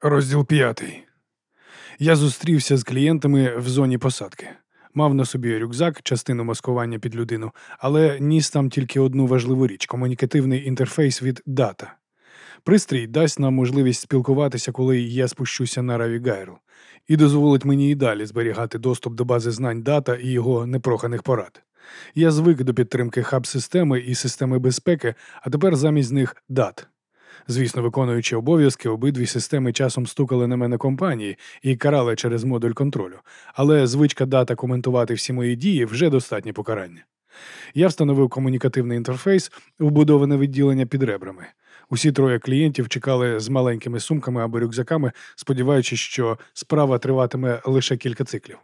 Розділ п'ятий. Я зустрівся з клієнтами в зоні посадки. Мав на собі рюкзак, частину маскування під людину, але ніс там тільки одну важливу річ комунікативний інтерфейс від дата. Пристрій дасть нам можливість спілкуватися, коли я спущуся на Раві Гайрл, і дозволить мені і далі зберігати доступ до бази знань дата і його непроханих порад. Я звик до підтримки хаб-системи і системи безпеки, а тепер замість них дат. Звісно, виконуючи обов'язки, обидві системи часом стукали на мене компанії і карали через модуль контролю, але звичка дата коментувати всі мої дії вже достатні покарання. Я встановив комунікативний інтерфейс, вбудоване відділення під ребрами. Усі троє клієнтів чекали з маленькими сумками або рюкзаками, сподіваючись, що справа триватиме лише кілька циклів.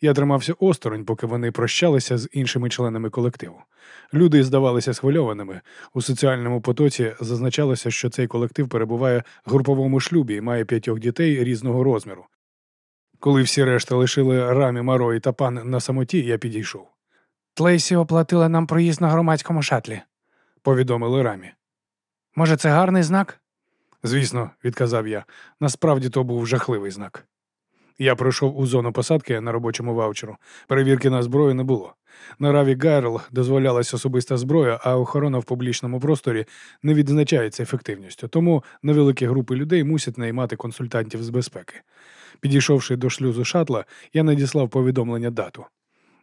Я тримався осторонь, поки вони прощалися з іншими членами колективу. Люди здавалися схвильованими. У соціальному потоці зазначалося, що цей колектив перебуває в груповому шлюбі і має п'ятьох дітей різного розміру. Коли всі решта лишили рамі Маро та пан на самоті, я підійшов. Тлейсі оплатила нам проїзд на громадському шатлі. Повідомили рамі. Може, це гарний знак? Звісно, відказав я. Насправді то був жахливий знак. Я пройшов у зону посадки на робочому ваучеру. Перевірки на зброю не було. На Раві Гайрл дозволялась особиста зброя, а охорона в публічному просторі не відзначається ефективністю, тому невеликі групи людей мусять наймати консультантів з безпеки. Підійшовши до шлюзу шатла, я надіслав повідомлення дату.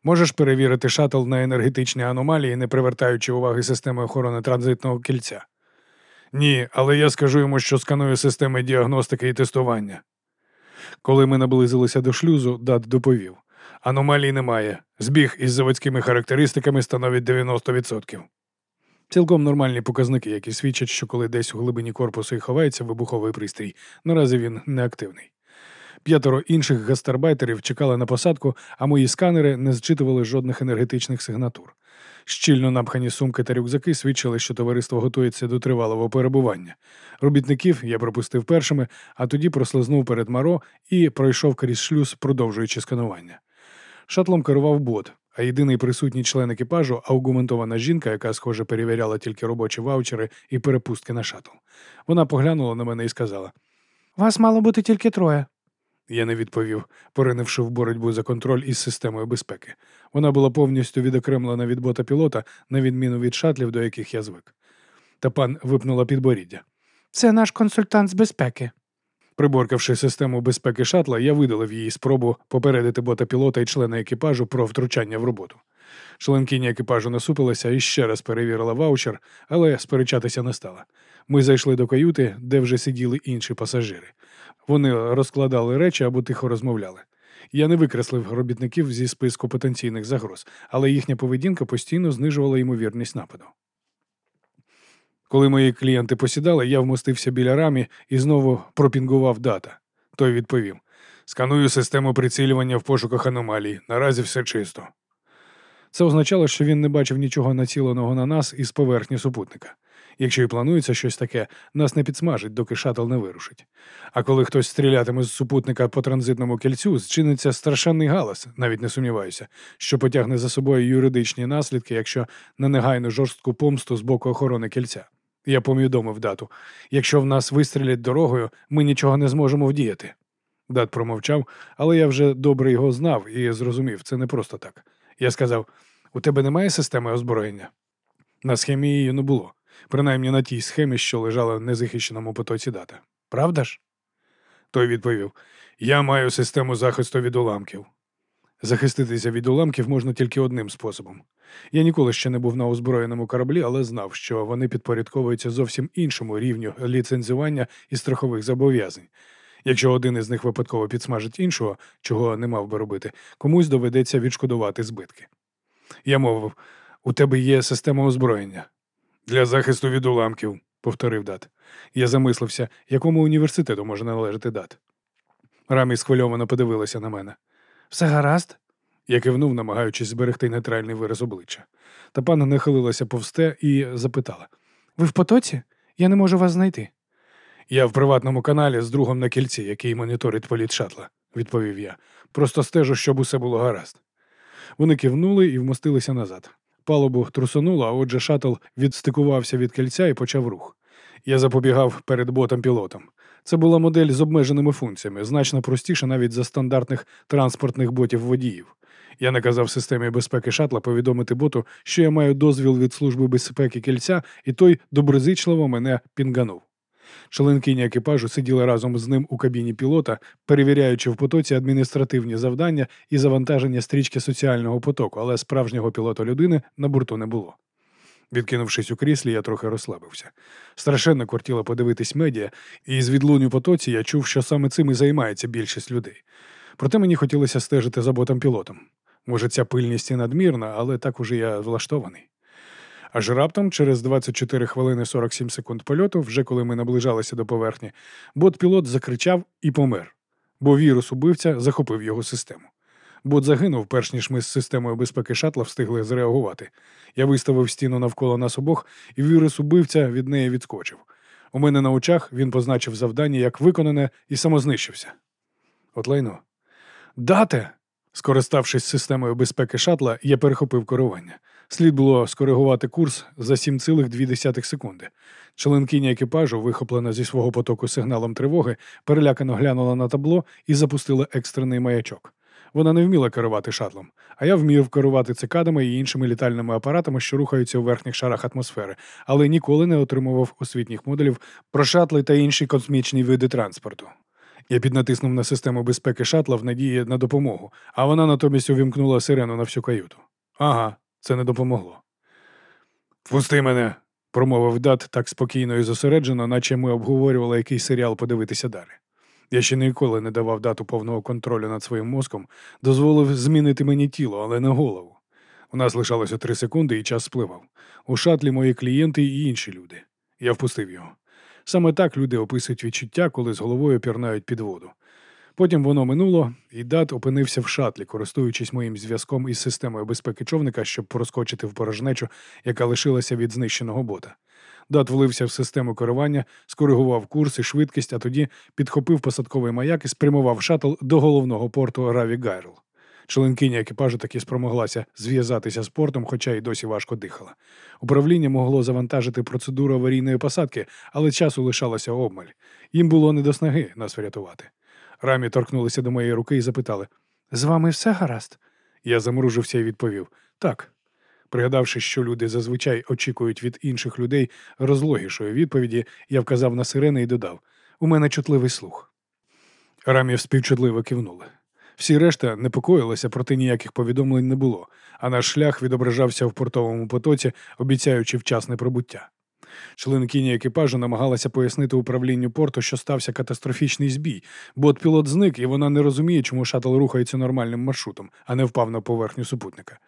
Можеш перевірити шатл на енергетичні аномалії, не привертаючи уваги системи охорони транзитного кільця? Ні, але я скажу йому, що сканую системи діагностики і тестування. Коли ми наблизилися до шлюзу, дат доповів. Аномалій немає. Збіг із заводськими характеристиками становить 90%. Цілком нормальні показники, які свідчать, що коли десь у глибині корпусу і ховається вибуховий пристрій, наразі він неактивний. П'ятеро інших гастарбайтерів чекали на посадку, а мої сканери не зчитували жодних енергетичних сигнатур. Щільно напхані сумки та рюкзаки свідчили, що товариство готується до тривалого перебування. Робітників я пропустив першими, а тоді прослизнув перед Маро і пройшов крізь шлюз, продовжуючи сканування. Шатлом керував бот, а єдиний присутній член екіпажу аугументована жінка, яка, схоже, перевіряла тільки робочі ваучери і перепустки на шатл. Вона поглянула на мене і сказала: Вас мало бути тільки троє. Я не відповів, поринивши в боротьбу за контроль із системою безпеки. Вона була повністю відокремлена від бота пілота, на відміну від шатлів, до яких я звик. Та пан випнула підборіддя. Це наш консультант з безпеки. Приборкавши систему безпеки шатла, я видалив її спробу попередити бота пілота і члена екіпажу про втручання в роботу. Членкиня екіпажу насупилася і ще раз перевірила ваучер, але сперечатися не стала. Ми зайшли до каюти, де вже сиділи інші пасажири. Вони розкладали речі або тихо розмовляли. Я не викреслив робітників зі списку потенційних загроз, але їхня поведінка постійно знижувала ймовірність нападу. Коли мої клієнти посідали, я вмостився біля рамі і знову пропінгував дата. Той відповів: сканую систему прицілювання в пошуках аномалій. Наразі все чисто. Це означало, що він не бачив нічого націленого на нас із поверхні супутника. Якщо і планується щось таке, нас не підсмажить, доки шатл не вирушить. А коли хтось стрілятиме з супутника по транзитному кільцю, зчиниться страшенний галас, навіть не сумніваюся, що потягне за собою юридичні наслідки, якщо на негайну жорстку помсту з боку охорони кільця. Я повідомив дату. Якщо в нас вистрілять дорогою, ми нічого не зможемо вдіяти. Дат промовчав, але я вже добре його знав і зрозумів, це не просто так. Я сказав: у тебе немає системи озброєння? На схемі її не було, принаймні на тій схемі, що лежала в незахищеному потоці дата. Правда ж? Той відповів: Я маю систему захисту від уламків. Захиститися від уламків можна тільки одним способом. Я ніколи ще не був на озброєному кораблі, але знав, що вони підпорядковуються зовсім іншому рівню ліцензування і страхових зобов'язань. Якщо один із них випадково підсмажить іншого, чого не мав би робити, комусь доведеться відшкодувати збитки. Я мовив: у тебе є система озброєння для захисту від уламків, повторив дат. Я замислився, якому університету може належати дат. Рамі схвильовано подивилася на мене. Все гаразд? Я кивнув, намагаючись зберегти нейтральний вираз обличчя. Та пана нахилилася повсте і запитала: Ви в потоці? Я не можу вас знайти. Я в приватному каналі з другом на кільці, який моніторить політ шатла, відповів я. Просто стежу, щоб усе було гаразд. Вони кивнули і вмостилися назад. Палубу трусонуло, а отже, шатл відстикувався від кільця і почав рух. Я запобігав перед ботом пілотом. Це була модель з обмеженими функціями, значно простіша навіть за стандартних транспортних ботів водіїв. Я наказав системі безпеки шатла повідомити боту, що я маю дозвіл від Служби безпеки кільця, і той доброзичливо мене пінганув. Членкиня екіпажу сиділа разом з ним у кабіні пілота, перевіряючи в потоці адміністративні завдання і завантаження стрічки соціального потоку, але справжнього пілота людини на борту не було. Відкинувшись у кріслі, я трохи розслабився. Страшенно кортіло подивитись медіа, і з відлуню потоці я чув, що саме цим і займається більшість людей. Проте мені хотілося стежити за ботом пілотом. Може, ця пильність і надмірна, але так уже я влаштований. Аж раптом, через 24 хвилини 47 секунд польоту, вже коли ми наближалися до поверхні, бот-пілот закричав і помер, бо вірус убивця захопив його систему. Бот загинув, перш ніж ми з системою безпеки шатла встигли зреагувати. Я виставив стіну навколо нас обох, і вірус убивця від неї відскочив. У мене на очах він позначив завдання як виконане і самознищився. От лайно. Дате! Скориставшись системою безпеки шатла, я перехопив керування. Слід було скоригувати курс за 7,2 секунди. Членкиня екіпажу, вихоплена зі свого потоку сигналом тривоги, перелякано глянула на табло і запустила екстрений маячок. Вона не вміла керувати шатлом, а я вмів керувати цикадами і іншими літальними апаратами, що рухаються у верхніх шарах атмосфери, але ніколи не отримував освітніх модулів про шатли та інші космічні види транспорту. Я піднатиснув на систему безпеки шатла в надії на допомогу, а вона натомість увімкнула сирену на всю каюту. Ага, це не допомогло. Пусти мене, промовив дат так спокійно і зосереджено, наче ми обговорювали який серіал подивитися далі. Я ще ніколи не давав дату повного контролю над своїм мозком, дозволив змінити мені тіло, але не голову. У нас лишалося три секунди, і час спливав. У шатлі мої клієнти і інші люди. Я впустив його. Саме так люди описують відчуття, коли з головою пірнають під воду. Потім воно минуло, і дат опинився в шатлі, користуючись моїм зв'язком із системою безпеки човника, щоб проскочити в порожнечу, яка лишилася від знищеного бота. Дат влився в систему керування, скоригував курс і швидкість, а тоді підхопив посадковий маяк і спрямував шатл до головного порту Раві Гайрл. Членкиня екіпажу таки спромоглася зв'язатися з портом, хоча й досі важко дихала. Управління могло завантажити процедуру аварійної посадки, але часу лишалося обмаль. Їм було не до снаги нас врятувати. Рамі торкнулися до моєї руки і запитали: З вами все гаразд? Я замружився і відповів так. Пригадавши, що люди зазвичай очікують від інших людей розлогішої відповіді, я вказав на сирени і додав: у мене чутливий слух. Рамі співчутливо кивнули. Всі решта непокоїлися, проте ніяких повідомлень не було, а наш шлях відображався в портовому потоці, обіцяючи вчасне пробуття. Членкиня екіпажу намагалася пояснити управлінню порту, що стався катастрофічний збій, бо пілот зник, і вона не розуміє, чому шатл рухається нормальним маршрутом, а не впав на поверхню супутника.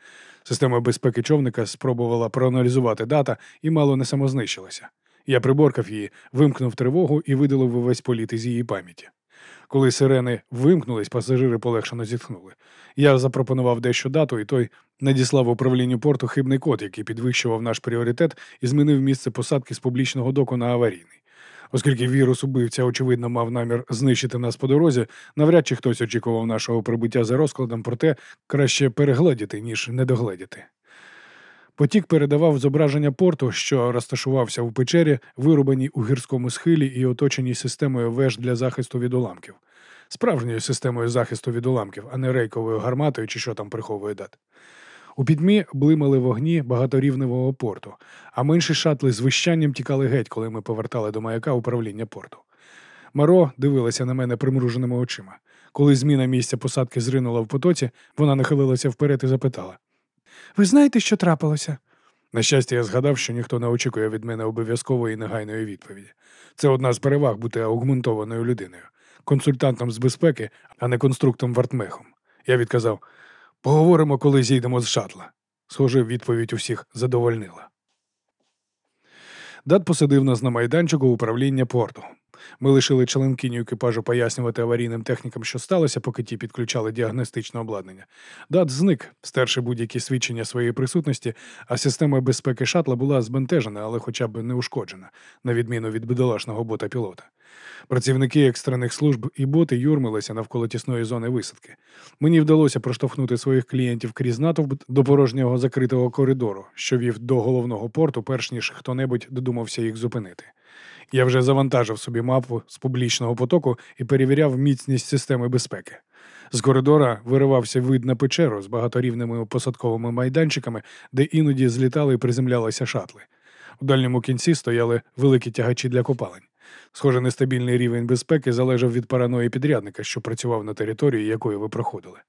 Система безпеки човника спробувала проаналізувати дата і мало не самознищилася. Я приборкав її, вимкнув тривогу і видалив увесь політ із її пам'яті. Коли сирени вимкнулись, пасажири полегшено зітхнули. Я запропонував дещо дату, і той надіслав управлінню порту хибний код, який підвищував наш пріоритет і змінив місце посадки з публічного доку на аварійний. Оскільки вірус убивця, очевидно, мав намір знищити нас по дорозі, навряд чи хтось очікував нашого прибуття за розкладом, проте краще перегледіти, ніж недогледіти. Потік передавав зображення порту, що розташувався в печері, вирубаній у гірському схилі і оточеній системою веж для захисту від уламків. Справжньою системою захисту від уламків, а не рейковою гарматою чи що там приховує дат. У підмі блимали вогні багаторівневого порту, а менші шатли з вищанням тікали геть, коли ми повертали до маяка управління порту. Маро дивилася на мене примруженими очима. Коли зміна місця посадки зринула в потоці, вона нахилилася вперед і запитала. Ви знаєте, що трапилося? На щастя, я згадав, що ніхто не очікує від мене обов'язкової негайної відповіді. Це одна з переваг бути аугментованою людиною, консультантом з безпеки, а не конструктом вартмехом. Я відказав: поговоримо, коли зійдемо з шатла. Схоже, відповідь усіх задовольнила. Дат посадив нас на майданчику управління порту. Ми лишили членкиню екіпажу пояснювати аварійним технікам, що сталося, поки ті підключали діагностичне обладнання. Дат зник, стерши будь-які свідчення своєї присутності, а система безпеки шатла була збентежена, але хоча б не ушкоджена, на відміну від бідолашного бота пілота. Працівники екстрених служб і боти юрмилися навколо тісної зони висадки. Мені вдалося проштовхнути своїх клієнтів крізь натовп до порожнього закритого коридору, що вів до головного порту, перш ніж хто-небудь додумався їх зупинити. Я вже завантажив собі мапу з публічного потоку і перевіряв міцність системи безпеки. З коридора виривався вид на печеру з багаторівними посадковими майданчиками, де іноді злітали і приземлялися шатли. У дальньому кінці стояли великі тягачі для копалень. Схоже, нестабільний рівень безпеки залежав від параної підрядника, що працював на території, якої ви проходили.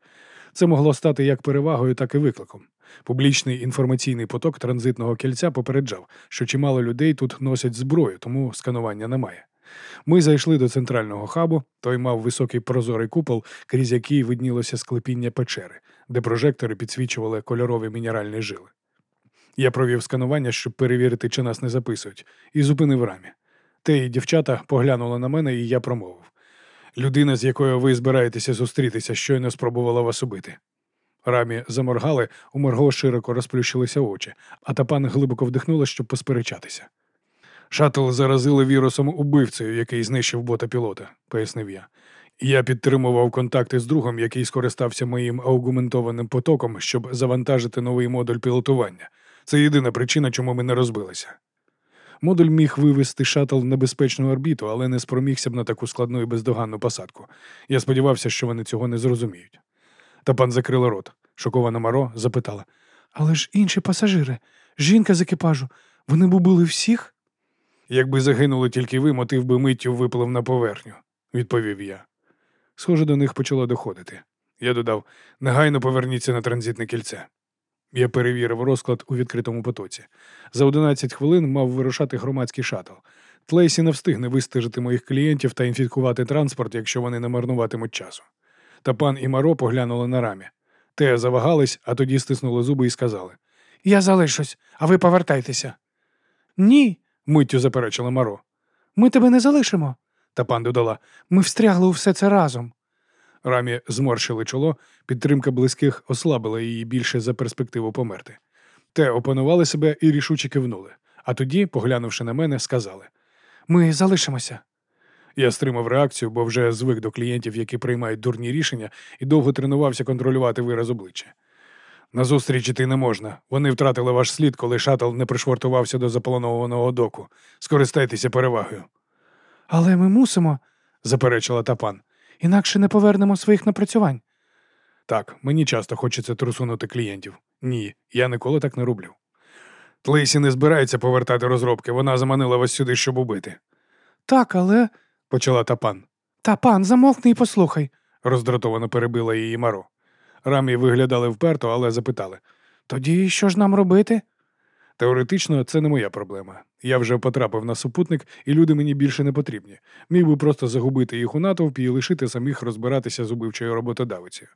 Це могло стати як перевагою, так і викликом. Публічний інформаційний поток транзитного кільця попереджав, що чимало людей тут носять зброю, тому сканування немає. Ми зайшли до центрального хабу, той мав високий прозорий купол, крізь який виднілося склепіння печери, де прожектори підсвічували кольорові мінеральні жили. Я провів сканування, щоб перевірити, чи нас не записують, і зупинив рамі. Те і дівчата поглянули на мене, і я промовив. Людина, з якою ви збираєтеся зустрітися, щойно спробувала вас убити. Рамі заморгали, у Марго широко розплющилися очі, а тапан глибоко вдихнула, щоб посперечатися. Шаттл заразили вірусом убивцею, який знищив бота пілота, пояснив я. Я підтримував контакти з другом, який скористався моїм аугументованим потоком, щоб завантажити новий модуль пілотування. Це єдина причина, чому ми не розбилися. Модуль міг вивести шаттл в небезпечну орбіту, але не спромігся б на таку складну і бездоганну посадку. Я сподівався, що вони цього не зрозуміють. Та пан закрила рот. Шокована Маро запитала: Але ж інші пасажири, жінка з екіпажу, вони б убили всіх? Якби загинули тільки ви, мотив би миттю виплив на поверхню, відповів я. Схоже, до них почало доходити. Я додав: негайно поверніться на транзитне кільце. Я перевірив розклад у відкритому потоці. За 11 хвилин мав вирушати громадський шатл. Тлейсі не встигне вистежити моїх клієнтів та інфікувати транспорт, якщо вони не марнуватимуть часу. Та пан і Маро поглянули на рамі. Те завагались, а тоді стиснули зуби і сказали: Я залишусь, а ви повертайтеся. Ні, миттю заперечила Маро. ми тебе не залишимо. Та пан додала: Ми встрягли у все це разом. Рамі зморщили чоло, підтримка близьких ослабила її більше за перспективу померти. Те опанували себе і рішуче кивнули, а тоді, поглянувши на мене, сказали: Ми залишимося. Я стримав реакцію, бо вже звик до клієнтів, які приймають дурні рішення, і довго тренувався контролювати вираз обличчя. Назустріч іти не можна. Вони втратили ваш слід, коли шатл не пришвартувався до запланованого доку. Скористайтеся перевагою. Але ми мусимо, заперечила тапан. Інакше не повернемо своїх напрацювань. Так, мені часто хочеться трусунути клієнтів. Ні, я ніколи так не роблю. Тлейсі не збирається повертати розробки, вона заманила вас сюди, щоб убити. Так, але. почала тапан. Та пан, замовкни і послухай, роздратовано перебила її Маро. Рамі виглядали вперто, але запитали Тоді що ж нам робити? Теоретично, це не моя проблема. Я вже потрапив на супутник, і люди мені більше не потрібні. Міг би просто загубити їх у натовпі і лишити самих розбиратися з убивчою роботодавицею.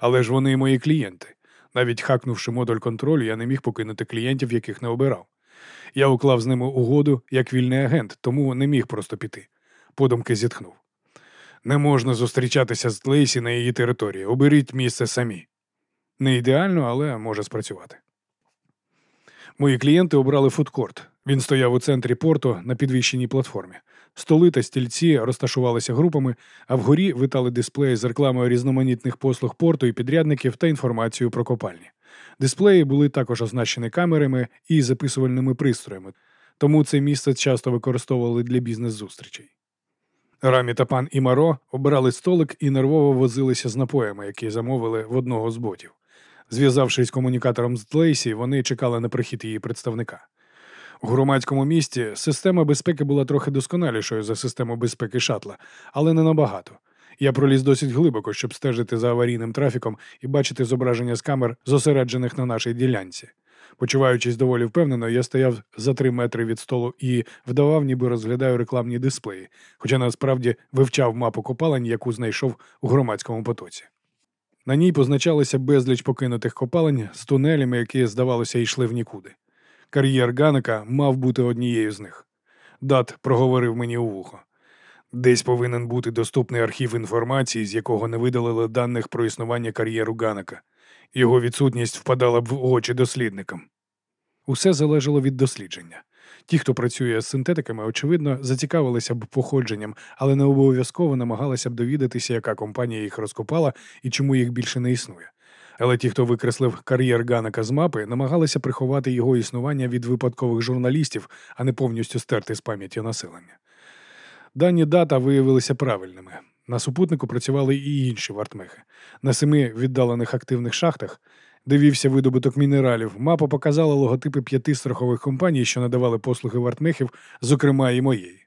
Але ж вони мої клієнти. Навіть хакнувши модуль контролю, я не міг покинути клієнтів, яких не обирав. Я уклав з ними угоду як вільний агент, тому не міг просто піти. Подумки зітхнув. Не можна зустрічатися з Тлейсі на її території. Оберіть місце самі. Не ідеально, але може спрацювати. Мої клієнти обрали фудкорт. Він стояв у центрі порту на підвищеній платформі. Столи та стільці розташувалися групами, а вгорі витали дисплеї з рекламою різноманітних послуг порту і підрядників та інформацією про копальні. Дисплеї були також означені камерами і записувальними пристроями, тому це місце часто використовували для бізнес-зустрічей. Рамі та пан Імаро обирали столик і нервово возилися з напоями, які замовили в одного з ботів. Зв'язавшись комунікатором з Тлейсі, вони чекали на прихід її представника. У громадському місті система безпеки була трохи досконалішою за систему безпеки шатла, але не набагато. Я проліз досить глибоко, щоб стежити за аварійним трафіком і бачити зображення з камер, зосереджених на нашій ділянці. Почуваючись доволі впевнено, я стояв за три метри від столу і вдавав, ніби розглядаю рекламні дисплеї, хоча насправді вивчав мапу копалень, яку знайшов у громадському потоці. На ній позначалося безліч покинутих копалень з тунелями, які, здавалося, йшли в нікуди. Кар'єр Ганека мав бути однією з них. Дат проговорив мені у вухо. Десь повинен бути доступний архів інформації, з якого не видалили даних про існування кар'єру Ганека. Його відсутність впадала б в очі дослідникам. Усе залежало від дослідження. Ті, хто працює з синтетиками, очевидно, зацікавилися б походженням, але не обов'язково намагалися б довідатися, яка компанія їх розкопала і чому їх більше не існує. Але ті, хто викреслив кар'єр Ганака з мапи, намагалися приховати його існування від випадкових журналістів, а не повністю стерти з пам'яті населення. Дані дата виявилися правильними. На супутнику працювали і інші вартмехи. На семи віддалених активних шахтах, де видобуток мінералів, мапа показала логотипи п'яти страхових компаній, що надавали послуги вартмехів, зокрема і моєї.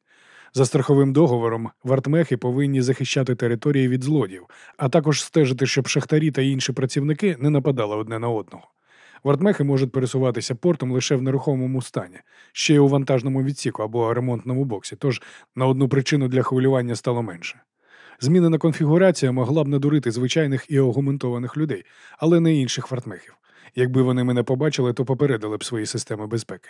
За страховим договором вартмехи повинні захищати території від злодіїв, а також стежити, щоб шахтарі та інші працівники не нападали одне на одного. Вартмехи можуть пересуватися портом лише в нерухомому стані, ще й у вантажному відсіку або ремонтному боксі, тож на одну причину для хвилювання стало менше. Змінена конфігурація могла б надурити звичайних і агументованих людей, але не інших вартмехів. Якби вони мене побачили, то попередили б свої системи безпеки.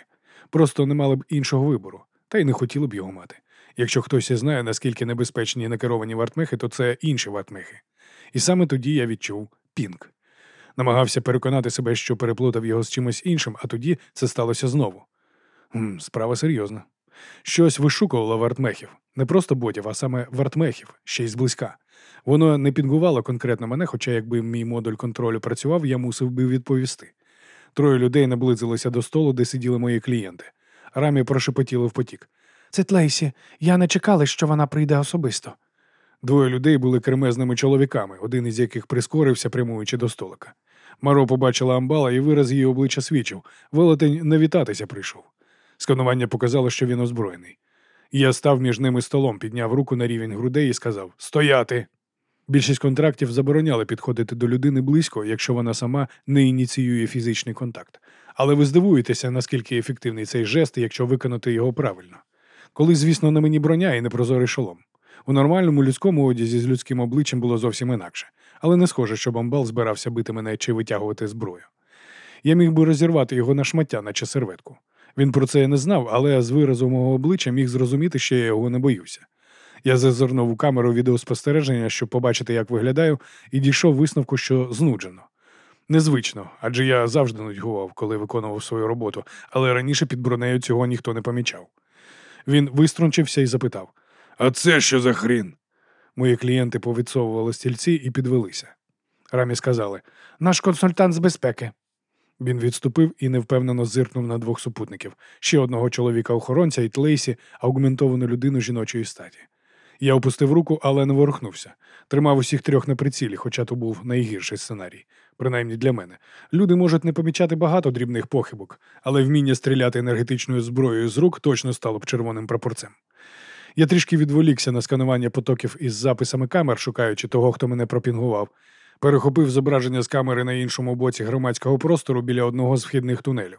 Просто не мали б іншого вибору, та й не хотіли б його мати. Якщо хтось і знає, наскільки небезпечні накеровані вартмехи, то це інші вартмехи. І саме тоді я відчув пінг. Намагався переконати себе, що переплутав його з чимось іншим, а тоді це сталося знову. М, Справа серйозна. Щось вишукувало вартмехів. Не просто ботів, а саме вартмехів, ще й зблизька. Воно не пінгувало конкретно мене, хоча якби мій модуль контролю працював, я мусив би відповісти. Троє людей наблизилися до столу, де сиділи мої клієнти. Рамі прошепотіли в потік. Це Тлейсі. Я не чекала, що вона прийде особисто. Двоє людей були кремезними чоловіками, один із яких прискорився, прямуючи до столика. Маро побачила амбала і вираз її обличчя свідчив. Велетень не вітатися прийшов. Сканування показало, що він озброєний. Я став між ними столом, підняв руку на рівень грудей і сказав Стояти! Більшість контрактів забороняли підходити до людини близько, якщо вона сама не ініціює фізичний контакт. Але ви здивуєтеся, наскільки ефективний цей жест, якщо виконати його правильно. Коли, звісно, на мені броня і непрозорий шолом. У нормальному людському одязі з людським обличчям було зовсім інакше, але не схоже, що бамбал збирався бити мене чи витягувати зброю. Я міг би розірвати його на шмаття, наче серветку. Він про це не знав, але з виразу мого обличчя міг зрозуміти, що я його не боюся. Я зазирнув у камеру відеоспостереження, щоб побачити, як виглядаю, і дійшов висновку, що знуджено. Незвично, адже я завжди нудьгував, коли виконував свою роботу, але раніше під бронею цього ніхто не помічав. Він виструнчився і запитав: А це що за хрін? Мої клієнти повідсовували стільці і підвелися. Рамі сказали: Наш консультант з безпеки. Він відступив і невпевнено зиркнув на двох супутників ще одного чоловіка-охоронця і Тлейсі, аугментовану людину жіночої статі. Я опустив руку, але не ворухнувся. Тримав усіх трьох на прицілі, хоча то був найгірший сценарій, принаймні для мене. Люди можуть не помічати багато дрібних похибок, але вміння стріляти енергетичною зброєю з рук точно стало б червоним прапорцем. Я трішки відволікся на сканування потоків із записами камер, шукаючи того, хто мене пропінгував. Перехопив зображення з камери на іншому боці громадського простору біля одного з вхідних тунелів.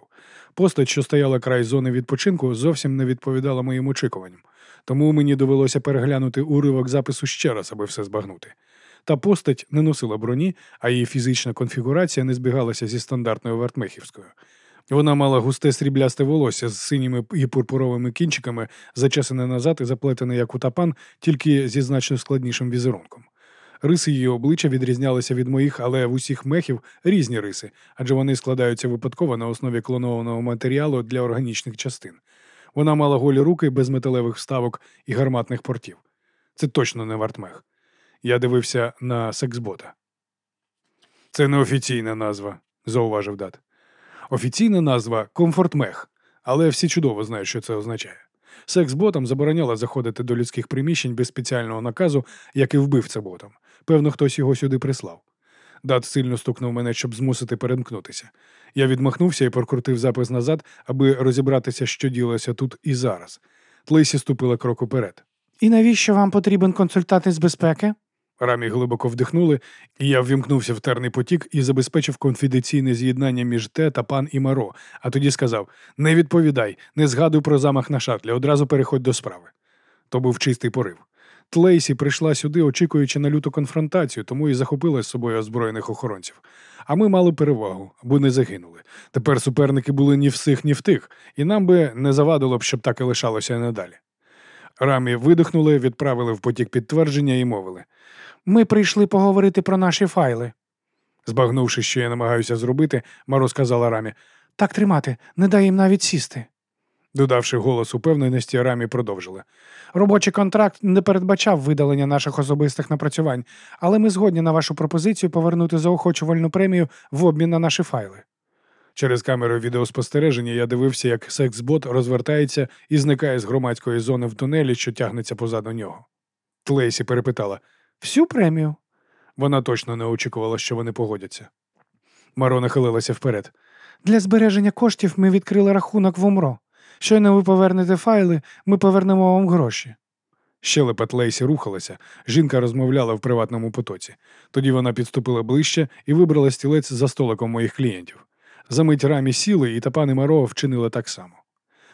Постать, що стояла край зони відпочинку, зовсім не відповідала моїм очікуванням, тому мені довелося переглянути уривок запису ще раз, аби все збагнути. Та постать не носила броні, а її фізична конфігурація не збігалася зі стандартною вартмехівською. Вона мала густе сріблясте волосся з синіми і пурпуровими кінчиками, зачесане назад і заплетене як у тапан, тільки зі значно складнішим візерунком. Риси її обличчя відрізнялися від моїх, але в усіх мехів різні риси, адже вони складаються випадково на основі клонованого матеріалу для органічних частин. Вона мала голі руки без металевих вставок і гарматних портів. Це точно не вартмех. Я дивився на сексбота. Це не офіційна назва, зауважив Дат. Офіційна назва комфортмех, але всі чудово знають, що це означає. Секс-ботам забороняло заходити до людських приміщень без спеціального наказу, як і вбивця-ботам. Певно, хтось його сюди прислав. Дат сильно стукнув мене, щоб змусити перемкнутися. Я відмахнувся і прокрутив запис назад, аби розібратися, що ділося тут і зараз. Тлейсі ступила крок уперед. І навіщо вам потрібен консультант із безпеки? Рамі глибоко вдихнули, і я ввімкнувся в терний потік і забезпечив конфіденційне з'єднання між те та пан і Маро, а тоді сказав: Не відповідай, не згадуй про замах на шатлі, одразу переходь до справи. То був чистий порив. Тлейсі прийшла сюди, очікуючи на люту конфронтацію, тому і захопила з собою озброєних охоронців. А ми мали перевагу, бо не загинули. Тепер суперники були ні в сих, ні в тих, і нам би не завадило б, щоб так і лишалося і надалі. Рамі видихнули, відправили в потік підтвердження і мовили. Ми прийшли поговорити про наші файли. Збагнувши, що я намагаюся зробити, Маро сказала Рамі. Так тримати, не дай їм навіть сісти. Додавши голос упевненості, рамі продовжили. Робочий контракт не передбачав видалення наших особистих напрацювань, але ми згодні на вашу пропозицію повернути заохочувальну премію в обмін на наші файли. Через камеру відеоспостереження я дивився, як секс-бот розвертається і зникає з громадської зони в тунелі, що тягнеться позаду нього. Тлейсі перепитала. Всю премію. Вона точно не очікувала, що вони погодяться. Маро нахилилася вперед. Для збереження коштів ми відкрили рахунок в УМРО. Щойно ви повернете файли, ми повернемо вам гроші. Щелепа Тлейсі рухалася. Жінка розмовляла в приватному потоці. Тоді вона підступила ближче і вибрала стілець за столиком моїх клієнтів. Замить рамі сіли, і та пани Маро вчинили так само.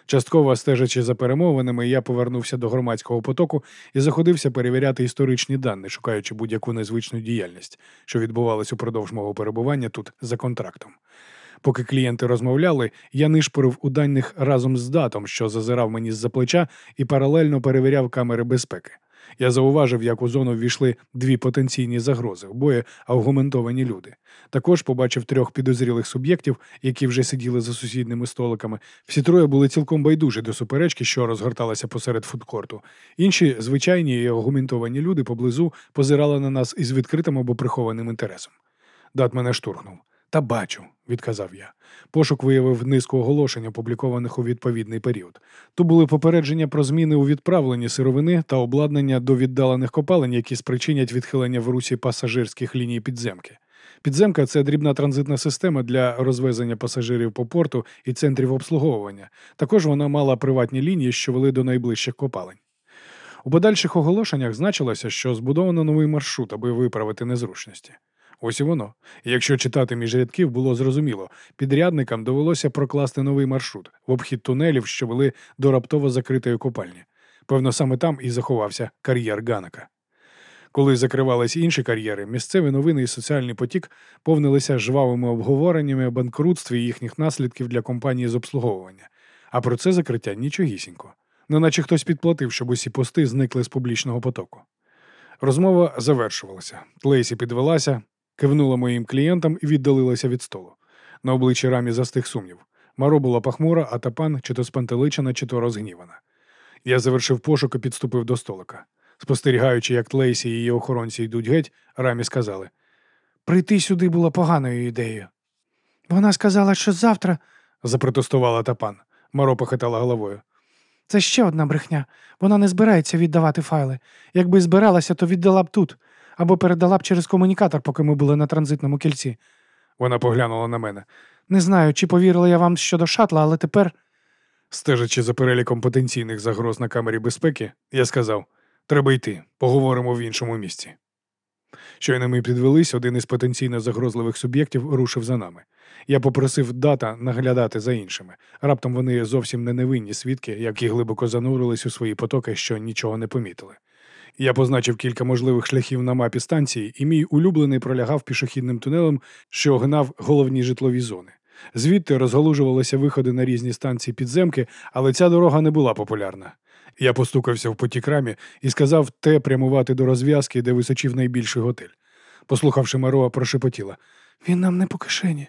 Частково стежачи за перемовинами, я повернувся до громадського потоку і заходився перевіряти історичні дані, шукаючи будь-яку незвичну діяльність, що відбувалась упродовж мого перебування тут за контрактом. Поки клієнти розмовляли, я нишпорив у даних разом з датом, що зазирав мені з-за плеча, і паралельно перевіряв камери безпеки. Я зауважив, як у зону ввійшли дві потенційні загрози, обоє аргументовані люди. Також побачив трьох підозрілих суб'єктів, які вже сиділи за сусідними столиками. Всі троє були цілком байдужі до суперечки, що розгорталася посеред фудкорту. Інші звичайні і аргументовані люди поблизу позирали на нас із відкритим або прихованим інтересом. Дат мене штурхнув. Та бачу, відказав я. Пошук виявив низку оголошень, опублікованих у відповідний період. То були попередження про зміни у відправленні сировини та обладнання до віддалених копалень, які спричинять відхилення в русі пасажирських ліній підземки. Підземка це дрібна транзитна система для розвезення пасажирів по порту і центрів обслуговування. Також вона мала приватні лінії, що вели до найближчих копалень. У подальших оголошеннях значилося, що збудовано новий маршрут, аби виправити незручності. Ось і воно. Якщо читати між рядків, було зрозуміло, підрядникам довелося прокласти новий маршрут в обхід тунелів, що вели до раптово закритої копальні. Певно, саме там і заховався кар'єр Ганака. Коли закривались інші кар'єри, місцеві новини і соціальний потік повнилися жвавими обговореннями банкрутстві і їхніх наслідків для компанії з обслуговування. А про це закриття нічогісінько. Неначе хтось підплатив, щоб усі пости зникли з публічного потоку. Розмова завершувалася. Тлейсі підвелася, кивнула моїм клієнтам і віддалилася від столу. На обличчі рамі застиг сумнів. Маро була пахмура, а тапан чи то спантеличена, чи то розгнівана. Я завершив пошук і підступив до столика. Спостерігаючи, як Тлейсі і її охоронці йдуть геть, рамі сказали: Прийти сюди було поганою ідеєю. Вона сказала, що завтра. запротестувала тапан. Маро похитала головою. Це ще одна брехня. Вона не збирається віддавати файли. Якби збиралася, то віддала б тут або передала б через комунікатор, поки ми були на транзитному кільці. Вона поглянула на мене. Не знаю, чи повірила я вам щодо шатла, але тепер. Стежачи за переліком потенційних загроз на камері безпеки, я сказав: треба йти, поговоримо в іншому місці. Щойно ми підвелись, один із потенційно загрозливих суб'єктів рушив за нами. Я попросив дата наглядати за іншими. Раптом вони зовсім не невинні свідки, які глибоко занурились у свої потоки, що нічого не помітили. Я позначив кілька можливих шляхів на мапі станції, і мій улюблений пролягав пішохідним тунелем, що огнав головні житлові зони. Звідти розгалужувалися виходи на різні станції підземки, але ця дорога не була популярна. Я постукався в потік рамі і сказав те прямувати до розв'язки, де височив найбільший готель. Послухавши Мароа, прошепотіла. Він нам не по кишені.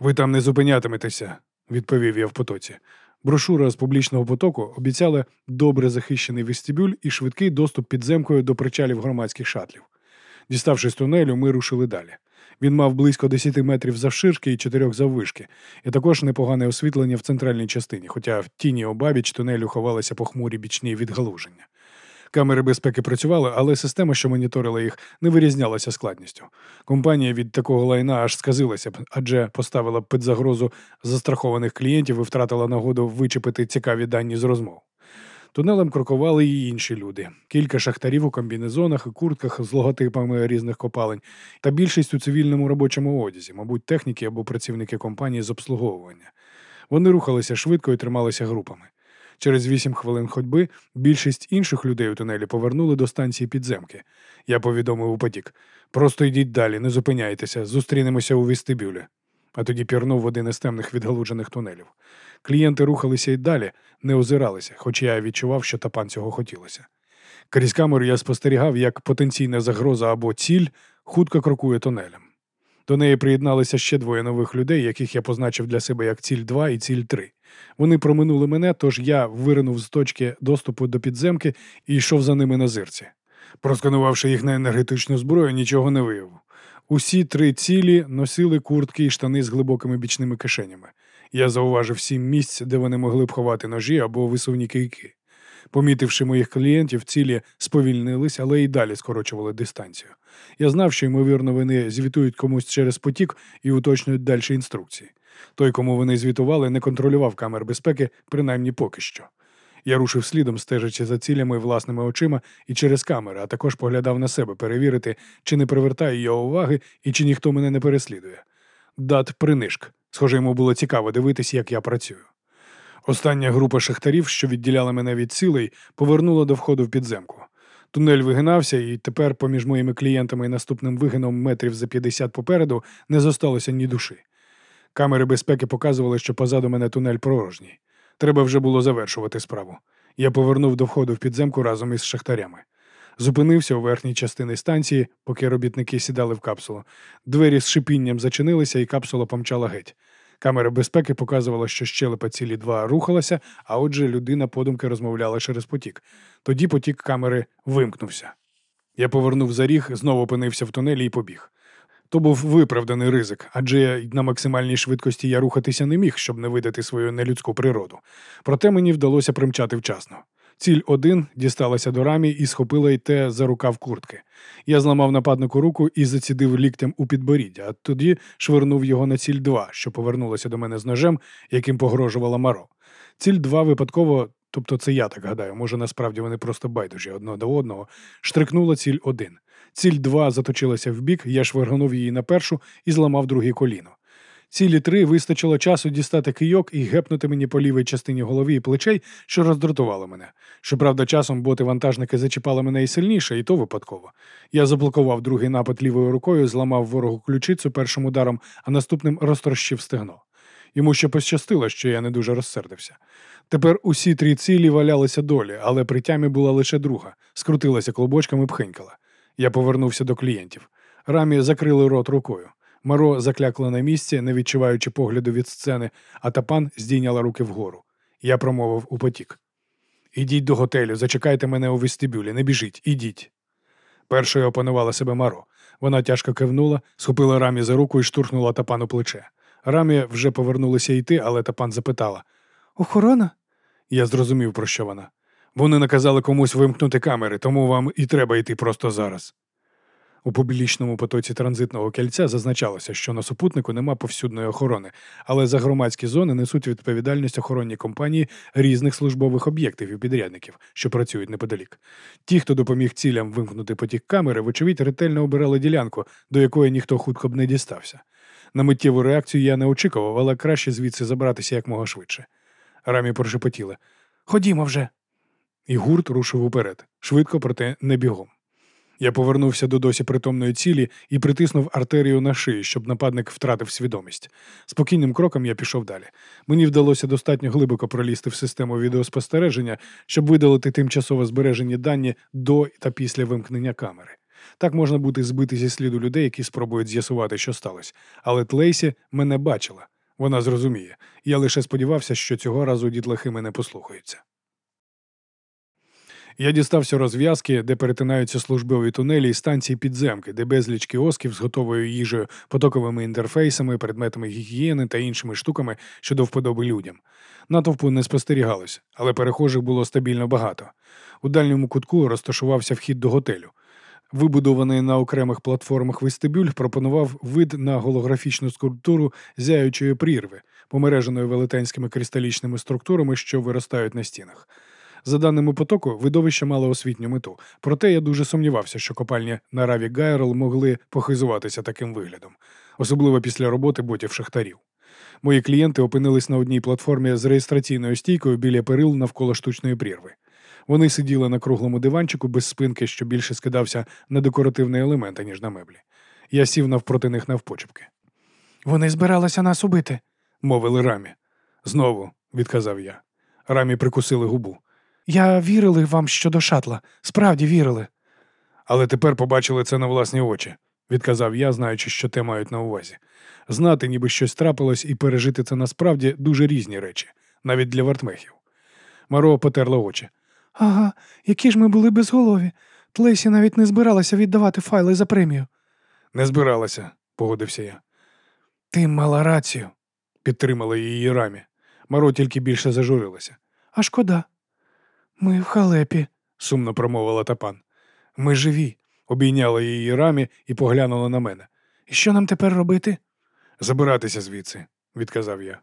Ви там не зупинятиметеся, відповів я в потоці. Брошура з публічного потоку обіцяла добре захищений вестибюль і швидкий доступ підземкою до причалів громадських шатлів. Діставшись тунелю, ми рушили далі. Він мав близько 10 метрів завширшки і 4 заввишки, і також непогане освітлення в центральній частині, хоча в тіні обабіч тунелю ховалися похмурі бічні відгалуження. Камери безпеки працювали, але система, що моніторила їх, не вирізнялася складністю. Компанія від такого лайна аж сказилася б, адже поставила під загрозу застрахованих клієнтів і втратила нагоду вичепити цікаві дані з розмов. Тунелем крокували і інші люди: кілька шахтарів у комбінезонах і куртках з логотипами різних копалень, та більшість у цивільному робочому одязі, мабуть, техніки або працівники компанії з обслуговування. Вони рухалися швидко і трималися групами. Через вісім хвилин ходьби більшість інших людей у тунелі повернули до станції підземки. Я повідомив у потік. Просто йдіть далі, не зупиняйтеся, зустрінемося у вестибюлі. А тоді пірнув в один із темних відгалуджених тунелів. Клієнти рухалися й далі, не озиралися, хоч я відчував, що тапан цього хотілося. Крізь камеру я спостерігав, як потенційна загроза або ціль хутко крокує тунелем. До неї приєдналися ще двоє нових людей, яких я позначив для себе як ціль 2 і ціль 3. Вони проминули мене, тож я виринув з точки доступу до підземки і йшов за ними на зирці. Просканувавши їх на енергетичну зброю, нічого не виявив. Усі три цілі носили куртки і штани з глибокими бічними кишенями. Я зауважив сім місць, де вони могли б ховати ножі або висувні кийки. Помітивши моїх клієнтів, цілі сповільнились, але й далі скорочували дистанцію. Я знав, що, ймовірно, вони звітують комусь через потік і уточнюють далі інструкції. Той, кому вони звітували, не контролював камер безпеки, принаймні поки що. Я рушив слідом, стежачи за цілями власними очима і через камери, а також поглядав на себе перевірити, чи не привертаю я уваги і чи ніхто мене не переслідує. Дат принишк. Схоже, йому було цікаво дивитися, як я працюю. Остання група шахтарів, що відділяла мене від цілей, повернула до входу в підземку. Тунель вигинався, і тепер, поміж моїми клієнтами і наступним вигином метрів за 50 попереду, не зосталося ні душі. Камери безпеки показували, що позаду мене тунель порожній. Треба вже було завершувати справу. Я повернув до входу в підземку разом із шахтарями. Зупинився у верхній частині станції, поки робітники сідали в капсулу. Двері з шипінням зачинилися, і капсула помчала геть. Камера безпеки показувала, що щелепа цілі два рухалася, а отже, людина подумки розмовляла через потік. Тоді потік камери вимкнувся. Я повернув за ріг, знову опинився в тунелі і побіг. То був виправданий ризик, адже на максимальній швидкості я рухатися не міг, щоб не видати свою нелюдську природу. Проте мені вдалося примчати вчасно. Ціль один дісталася до рамі і схопила й те за рукав куртки. Я зламав нападнику руку і зацідив ліктем у підборіддя, а тоді швирнув його на ціль 2, що повернулася до мене з ножем, яким погрожувала Маро. Ціль 2 випадково, тобто це я так гадаю, може насправді вони просто байдужі одного до одного, штрикнула ціль 1. Ціль 2 заточилася вбік, я швиргнув її на першу і зламав друге коліно. Цілі три вистачило часу дістати кийок і гепнути мені по лівій частині голови і плечей, що роздратувало мене. Щоправда, часом боти-вантажники зачіпали мене і сильніше, і то випадково. Я заблокував другий напад лівою рукою, зламав ворогу ключицю першим ударом, а наступним розтрощив стегно. Йому ще пощастило, що я не дуже розсердився. Тепер усі три цілі валялися долі, але при тямі була лише друга, скрутилася клубочком і пхинькала. Я повернувся до клієнтів. Рамі закрили рот рукою. Маро заклякла на місці, не відчуваючи погляду від сцени, а тапан здійняла руки вгору. Я промовив у потік. Ідіть до готелю, зачекайте мене у вестибюлі, не біжіть, ідіть. Першою опанувала себе Маро. Вона тяжко кивнула, схопила рамі за руку і штурхнула тапану плече. Рамі вже повернулася йти, але тапан запитала. Охорона? Я зрозумів, про що вона. Вони наказали комусь вимкнути камери, тому вам і треба йти просто зараз. У публічному потоці транзитного кільця зазначалося, що на супутнику нема повсюдної охорони, але за громадські зони несуть відповідальність охоронні компанії різних службових об'єктів і підрядників, що працюють неподалік. Ті, хто допоміг цілям вимкнути потік камери, вочевидь, ретельно обирали ділянку, до якої ніхто хутко б не дістався. На миттєву реакцію я не очікував, але краще звідси забратися якмога швидше. Рамі прошепотіли. Ходімо вже. І гурт рушив уперед, швидко, проте не бігом. Я повернувся до досі притомної цілі і притиснув артерію на шиї, щоб нападник втратив свідомість. Спокійним кроком я пішов далі. Мені вдалося достатньо глибоко пролізти в систему відеоспостереження, щоб видалити тимчасово збережені дані до та після вимкнення камери. Так можна бути збити зі сліду людей, які спробують з'ясувати, що сталося. Але Тлейсі мене бачила. Вона зрозуміє. Я лише сподівався, що цього разу дітлахи мене послухаються. Я дістався розв'язки, де перетинаються службові тунелі і станції підземки, де безліч кіосків з готовою їжею, потоковими інтерфейсами, предметами гігієни та іншими штуками, що до вподоби людям. Натовпу не спостерігалося, але перехожих було стабільно багато. У дальньому кутку розташувався вхід до готелю. Вибудований на окремих платформах вестибюль пропонував вид на голографічну скульптуру зяючої прірви, помереженої велетенськими кристалічними структурами, що виростають на стінах. За даними потоку, видовище мало освітню мету, проте я дуже сумнівався, що копальні на раві Гайрел могли похизуватися таким виглядом, особливо після роботи ботів шахтарів. Мої клієнти опинились на одній платформі з реєстраційною стійкою біля перил навколо штучної прірви. Вони сиділи на круглому диванчику без спинки, що більше скидався на декоративний елемент, ніж на меблі. Я сів навпроти них навпочепки. Вони збиралися нас убити. Мовили рамі. Знову, відказав я. Рамі прикусили губу. Я вірили вам щодо шатла. Справді вірили. Але тепер побачили це на власні очі. відказав я, знаючи, що те мають на увазі. Знати, ніби щось трапилось, і пережити це насправді дуже різні речі, навіть для вартмехів. Маро потерла очі. Ага, які ж ми були безголові. Тлесі навіть не збиралася віддавати файли за премію. Не збиралася, погодився я. Ти мала рацію. Підтримала її рамі. Маро тільки більше зажурилася. А шкода. Ми в халепі. сумно промовила тапан. Ми живі, обійняла її рамі і поглянула на мене. І що нам тепер робити? Забиратися звідси, відказав я.